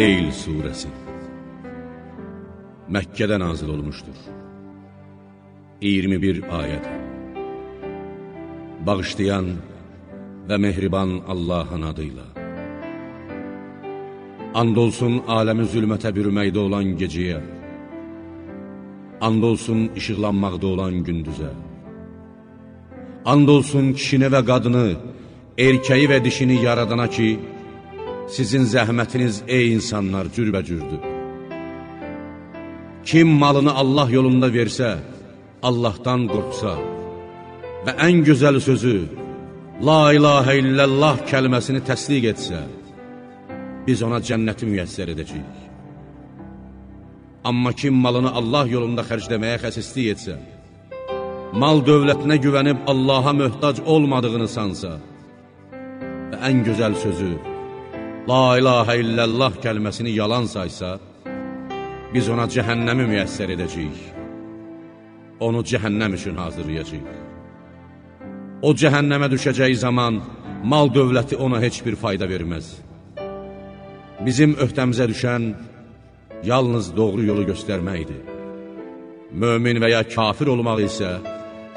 Leyl surəsi Məkkədə nazil olmuşdur 21 ayəd Bağışlayan və mehriban Allahın adıyla. And olsun aləmi zülmətə bürüməkdə olan gecəyə And olsun işıqlanmaqda olan gündüzə And olsun kişini və qadını, erkəyi və dişini yaradana ki, sizin zəhmətiniz, ey insanlar, cürbəcürdür. Kim malını Allah yolunda versə, Allahdan qorxsa və ən gözəl sözü, La ilahə illallah kəlməsini təsdiq etsə, biz ona cənnəti müyəssər edəcəyik. Amma kim malını Allah yolunda xərcləməyə xəsislik etsə, mal dövlətinə güvənib Allaha möhtac olmadığını sansa və ən gözəl sözü, La ilahə illallah kəlməsini yalan saysa, biz ona cəhənnəmi müyəssər edəcəyik. Onu cəhənnəm üçün hazırlayacaq. O cəhənnəmə düşəcəyi zaman mal dövləti ona heç bir fayda verməz. Bizim öhdəmizə düşən yalnız doğru yolu göstərməkdir. Mömin və ya kafir olmaq isə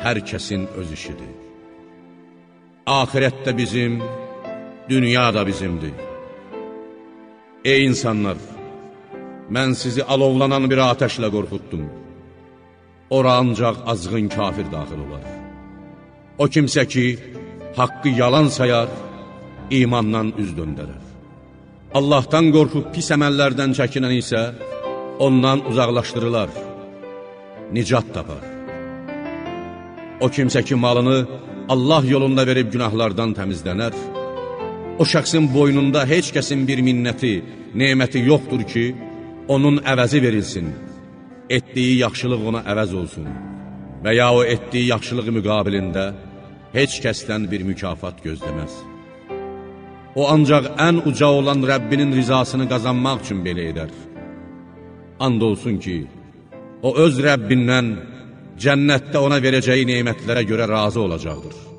hər kəsin öz işidir. Ahirət də bizim, dünya da bizimdir. Ey insanlar, mən sizi alovlanan bir atəşlə qorxutdum. Ora ancaq azğın kafir daxil olar. O kimsə ki, haqqı yalan sayar, imandan üz döndərər. Allahdan qorxub pis əməllərdən çəkinən isə ondan uzaqlaşdırılar, nicat tapar. O kimsə ki, malını Allah yolunda verib günahlardan təmizlənər, O şəxsin boynunda heç kəsin bir minnəti, neməti yoxdur ki, onun əvəzi verilsin, etdiyi yaxşılıq ona əvəz olsun və ya o etdiyi yaxşılığı müqabilində heç kəsdən bir mükafat gözləməz. O ancaq ən uca olan Rəbbinin rizasını qazanmaq üçün belə edər. And olsun ki, o öz Rəbbindən cənnətdə ona verəcəyi neymətlərə görə razı olacaqdır.